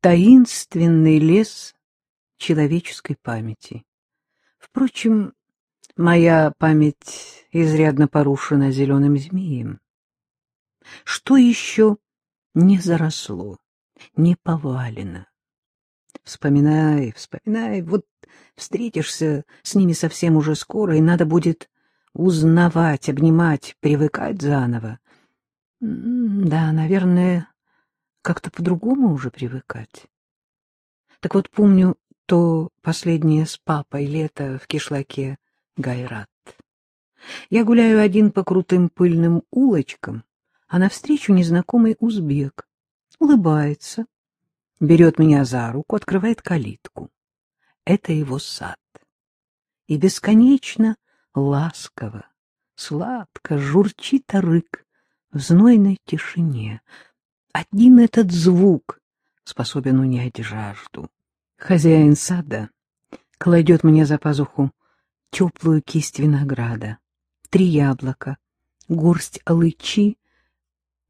таинственный лес человеческой памяти. Впрочем, моя память изрядно порушена зеленым змеем. Что еще не заросло, не повалено? Вспоминай, вспоминай, вот встретишься с ними совсем уже скоро, и надо будет узнавать, обнимать, привыкать заново. Да, наверное, как-то по-другому уже привыкать. Так вот, помню то последнее с папой лето в кишлаке Гайрат. Я гуляю один по крутым пыльным улочкам, а навстречу незнакомый узбек. Улыбается, берет меня за руку, открывает калитку. Это его сад. И бесконечно ласково, сладко журчит рык в знойной тишине. Один этот звук способен унять жажду. Хозяин сада кладет мне за пазуху теплую кисть винограда, три яблока, горсть алычи,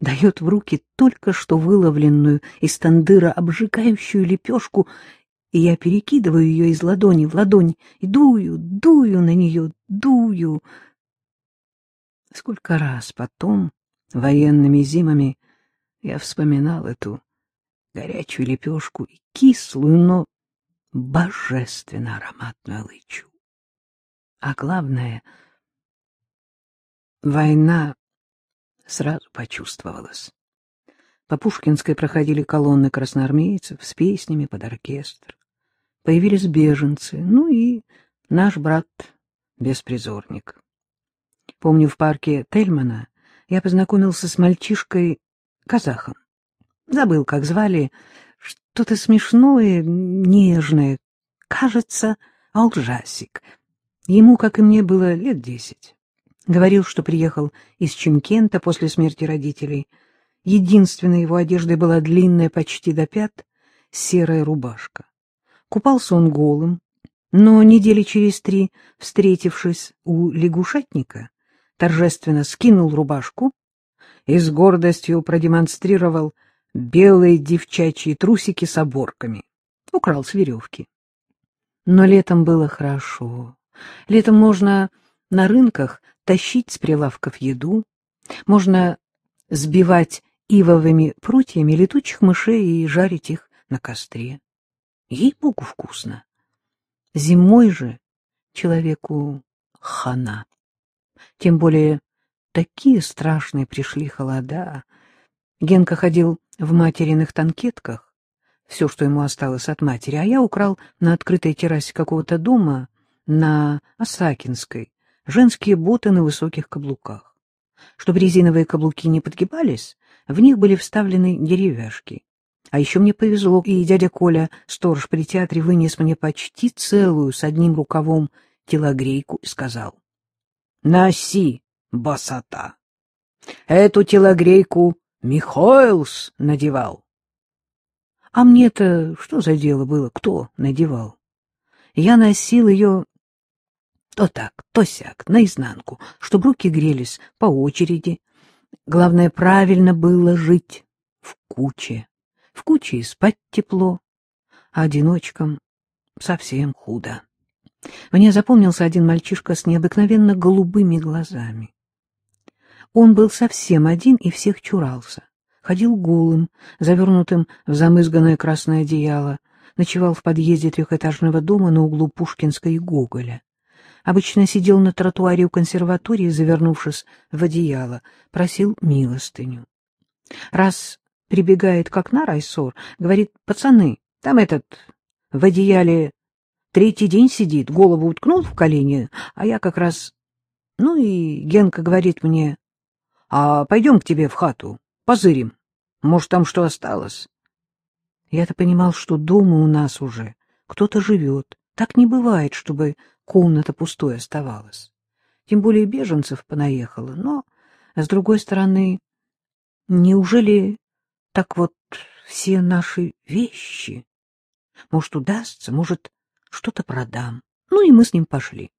дает в руки только что выловленную из тандыра обжигающую лепешку, и я перекидываю ее из ладони в ладонь и дую, дую на нее, дую. Сколько раз потом, военными зимами, я вспоминал эту горячую лепешку и кислую, но божественно ароматную лычу. А главное, война сразу почувствовалась. По Пушкинской проходили колонны красноармейцев с песнями под оркестр. Появились беженцы, ну и наш брат-беспризорник. Помню, в парке Тельмана я познакомился с мальчишкой-казахом. Забыл, как звали, что-то смешное, нежное. Кажется, Алжасик. Ему, как и мне, было лет десять. Говорил, что приехал из Чемкента после смерти родителей. Единственной его одеждой была длинная почти до пят серая рубашка. Купался он голым, но недели через три, встретившись у лягушатника, торжественно скинул рубашку и с гордостью продемонстрировал белые девчачьи трусики с оборками. Украл с веревки. Но летом было хорошо. Летом можно на рынках тащить с прилавков еду, можно сбивать ивовыми прутьями летучих мышей и жарить их на костре. Ей-богу, вкусно. Зимой же человеку хана. Тем более такие страшные пришли холода. Генка ходил в материных танкетках, все, что ему осталось от матери, а я украл на открытой террасе какого-то дома на Осакинской женские боты на высоких каблуках. Чтобы резиновые каблуки не подгибались, в них были вставлены деревяшки. А еще мне повезло, и дядя Коля, сторож при театре, вынес мне почти целую с одним рукавом телогрейку и сказал. — Носи, босота! Эту телогрейку Михоэлс надевал. А мне-то что за дело было, кто надевал? Я носил ее то так, то сяк, наизнанку, чтобы руки грелись по очереди. Главное, правильно было жить в куче. В куче и спать тепло, а одиночкам совсем худо. Мне запомнился один мальчишка с необыкновенно голубыми глазами. Он был совсем один и всех чурался. Ходил голым, завернутым в замызганное красное одеяло, ночевал в подъезде трехэтажного дома на углу Пушкинской и Гоголя. Обычно сидел на тротуаре у консерватории, завернувшись в одеяло, просил милостыню. Раз прибегает к окна Райсор, говорит, пацаны, там этот в одеяле третий день сидит, голову уткнул в колени, а я как раз... Ну и Генка говорит мне, а пойдем к тебе в хату, позырим. Может, там что осталось? Я-то понимал, что дома у нас уже кто-то живет. Так не бывает, чтобы комната пустой оставалась. Тем более беженцев понаехало. Но, с другой стороны, неужели так вот все наши вещи? Может, удастся, может, что-то продам. Ну и мы с ним пошли.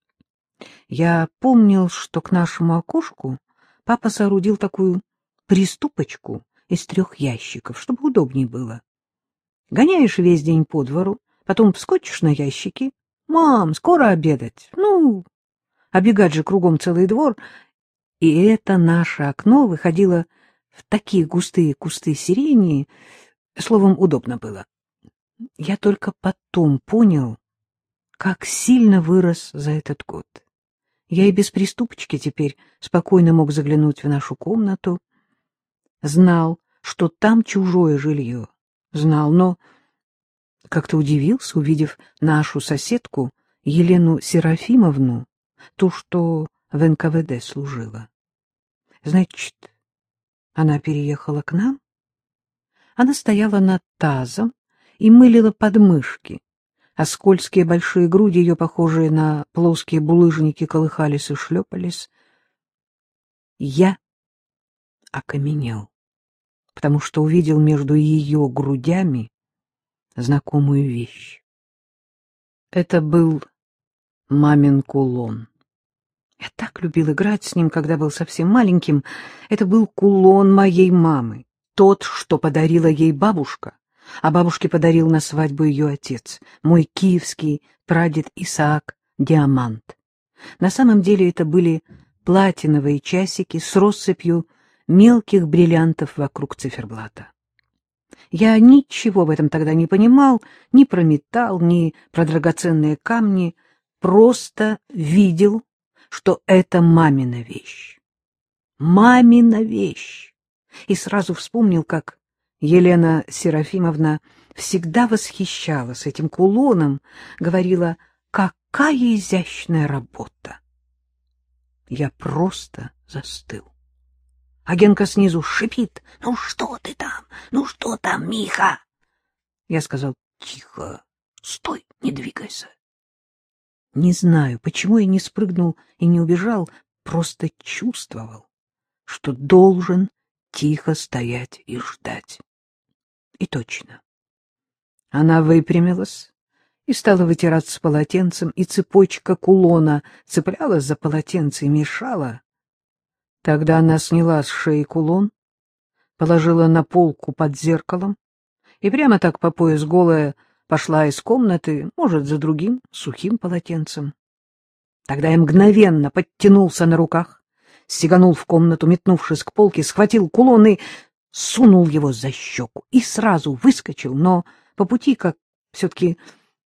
Я помнил, что к нашему окошку папа соорудил такую приступочку из трех ящиков, чтобы удобнее было. Гоняешь весь день по двору, потом вскочишь на ящики. Мам, скоро обедать. Ну, обегать же кругом целый двор. И это наше окно выходило в такие густые кусты сирени, словом, удобно было. Я только потом понял, как сильно вырос за этот год. Я и без приступочки теперь спокойно мог заглянуть в нашу комнату. Знал, что там чужое жилье. Знал, но как-то удивился, увидев нашу соседку Елену Серафимовну, ту, что в НКВД служила. Значит, она переехала к нам? Она стояла над тазом и мылила подмышки, а скользкие большие груди ее, похожие на плоские булыжники, колыхались и шлепались. Я окаменел, потому что увидел между ее грудями знакомую вещь. Это был мамин кулон. Я так любил играть с ним, когда был совсем маленьким. Это был кулон моей мамы, тот, что подарила ей бабушка а бабушке подарил на свадьбу ее отец, мой киевский прадед Исаак Диамант. На самом деле это были платиновые часики с россыпью мелких бриллиантов вокруг циферблата. Я ничего в этом тогда не понимал, ни про металл, ни про драгоценные камни, просто видел, что это мамина вещь. Мамина вещь! И сразу вспомнил, как Елена Серафимовна всегда восхищалась этим кулоном, говорила, какая изящная работа. Я просто застыл. Агенка снизу шипит. — Ну что ты там? Ну что там, Миха? Я сказал, — Тихо, стой, не двигайся. Не знаю, почему я не спрыгнул и не убежал, просто чувствовал, что должен тихо стоять и ждать. И точно. Она выпрямилась и стала вытираться полотенцем, и цепочка кулона цеплялась за полотенце и мешала. Тогда она сняла с шеи кулон, положила на полку под зеркалом и прямо так по пояс голая пошла из комнаты, может, за другим сухим полотенцем. Тогда я мгновенно подтянулся на руках, сиганул в комнату, метнувшись к полке, схватил кулон и сунул его за щеку и сразу выскочил, но по пути, как все-таки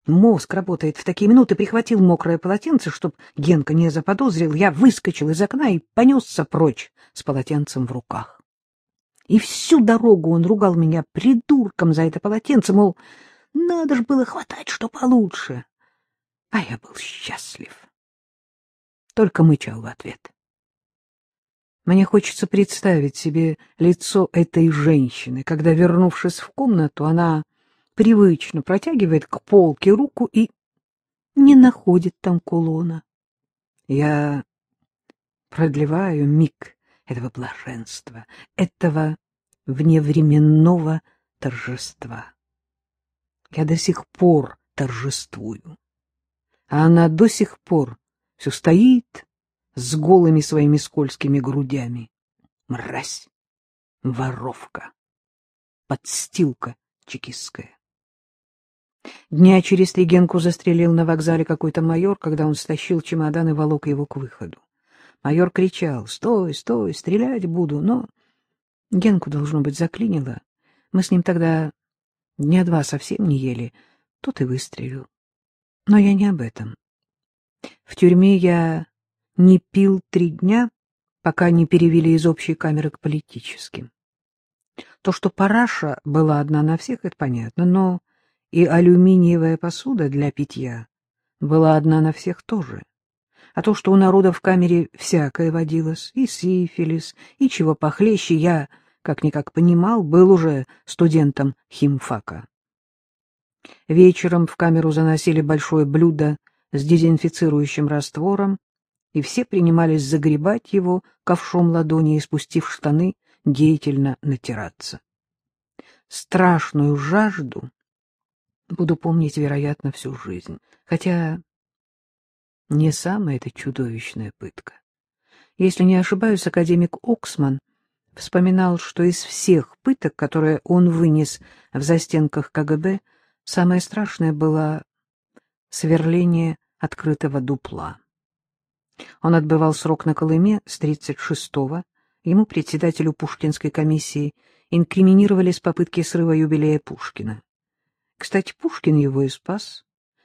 мозг работает в такие минуты, прихватил мокрое полотенце, чтоб Генка не заподозрил, я выскочил из окна и понесся прочь с полотенцем в руках. И всю дорогу он ругал меня придурком за это полотенце, мол, надо ж было хватать что получше. А я был счастлив. Только мычал в ответ. Мне хочется представить себе лицо этой женщины, когда, вернувшись в комнату, она привычно протягивает к полке руку и не находит там кулона. Я продлеваю миг этого блаженства, этого вневременного торжества. Я до сих пор торжествую, а она до сих пор все стоит с голыми своими скользкими грудями. Мразь, воровка, подстилка чекистская. Дня через три Генку застрелил на вокзале какой-то майор, когда он стащил чемодан и волок его к выходу. Майор кричал «Стой, стой, стрелять буду!» Но Генку, должно быть, заклинило. Мы с ним тогда дня два совсем не ели. Тот и выстрелил. Но я не об этом. В тюрьме я не пил три дня, пока не перевели из общей камеры к политическим. То, что параша была одна на всех, это понятно, но и алюминиевая посуда для питья была одна на всех тоже. А то, что у народа в камере всякое водилось, и сифилис, и чего похлеще, я, как-никак понимал, был уже студентом химфака. Вечером в камеру заносили большое блюдо с дезинфицирующим раствором, и все принимались загребать его ковшом ладони и, спустив штаны, деятельно натираться. Страшную жажду буду помнить, вероятно, всю жизнь, хотя не самая это чудовищная пытка. Если не ошибаюсь, академик Оксман вспоминал, что из всех пыток, которые он вынес в застенках КГБ, самое страшное было сверление открытого дупла. Он отбывал срок на Колыме с 36-го, ему, председателю Пушкинской комиссии, инкриминировали с попытки срыва юбилея Пушкина. Кстати, Пушкин его и спас.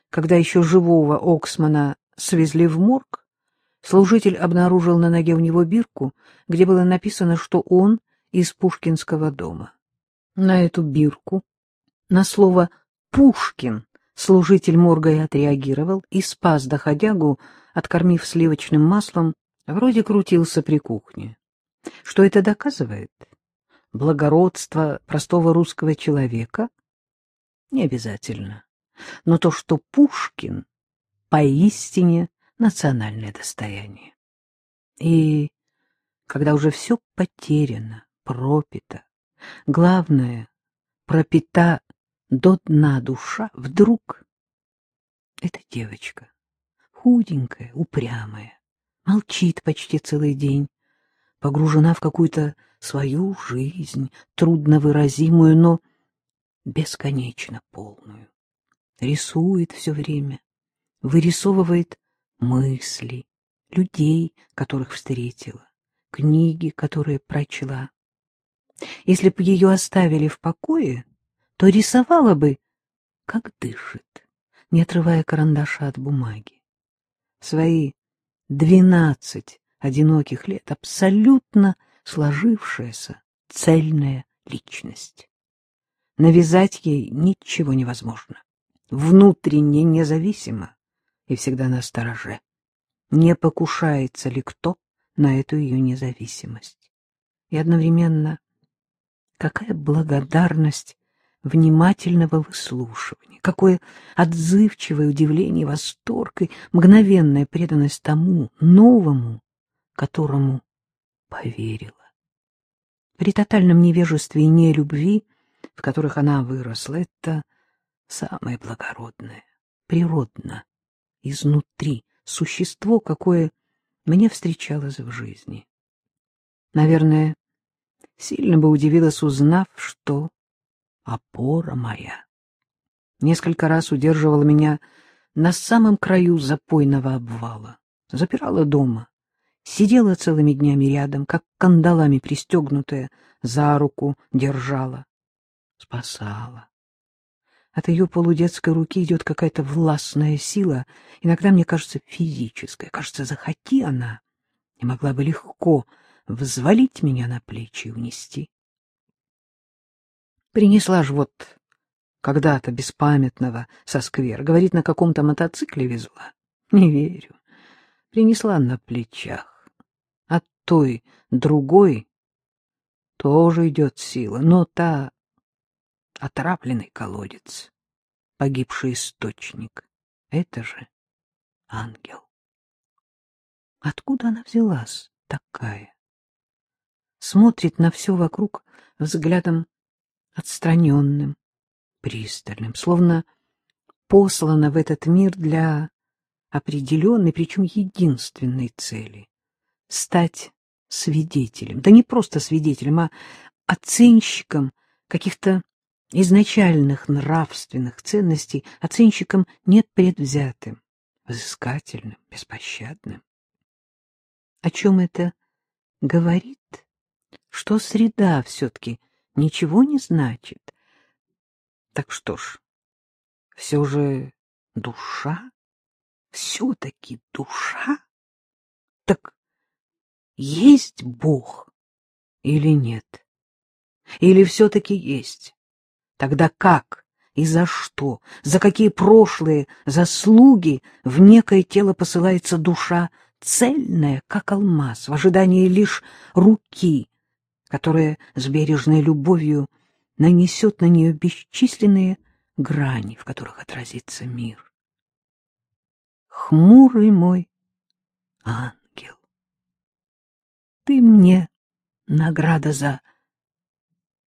Когда еще живого Оксмана свезли в морг, служитель обнаружил на ноге у него бирку, где было написано, что он из Пушкинского дома. На эту бирку, на слово «Пушкин» служитель морга и отреагировал и спас доходягу, откормив сливочным маслом, вроде крутился при кухне. Что это доказывает? Благородство простого русского человека? Не обязательно. Но то, что Пушкин поистине национальное достояние. И когда уже все потеряно, пропито, главное, пропита до дна душа, вдруг эта девочка, худенькая, упрямая, молчит почти целый день, погружена в какую-то свою жизнь, трудновыразимую, но бесконечно полную. Рисует все время, вырисовывает мысли, людей, которых встретила, книги, которые прочла. Если бы ее оставили в покое, то рисовала бы, как дышит, не отрывая карандаша от бумаги. Свои двенадцать одиноких лет абсолютно сложившаяся цельная личность. Навязать ей ничего невозможно. Внутренне независимо и всегда на стороже. Не покушается ли кто на эту ее независимость? И одновременно какая благодарность внимательного выслушивания, какое отзывчивое удивление, восторг и мгновенная преданность тому новому, которому поверила. При тотальном невежестве и нелюбви, в которых она выросла, это самое благородное, природно, изнутри, существо, какое мне встречалось в жизни. Наверное, сильно бы удивилась, узнав, что опора моя несколько раз удерживала меня на самом краю запойного обвала, запирала дома, сидела целыми днями рядом, как кандалами пристегнутая, за руку держала, спасала. От ее полудетской руки идет какая-то властная сила, иногда, мне кажется, физическая. Кажется, захоти она, и могла бы легко взвалить меня на плечи и унести. Принесла ж вот когда-то беспамятного со сквер. Говорит, на каком-то мотоцикле везла. Не верю. Принесла на плечах. От той другой тоже идет сила, но та отравленный колодец, погибший источник. Это же ангел. Откуда она взялась такая? Смотрит на все вокруг взглядом отстраненным, пристальным, словно послана в этот мир для определенной, причем единственной цели — стать свидетелем. Да не просто свидетелем, а оценщиком каких-то изначальных нравственных ценностей, оценщиком нет предвзятым, взыскательным, беспощадным. О чем это говорит? Что среда все-таки ничего не значит. Так что ж, все же душа? Все-таки душа? Так есть Бог или нет? Или все-таки есть? Тогда как и за что, за какие прошлые заслуги в некое тело посылается душа, цельная, как алмаз, в ожидании лишь руки, которая с бережной любовью нанесет на нее бесчисленные грани, в которых отразится мир. Хмурый мой ангел, ты мне награда за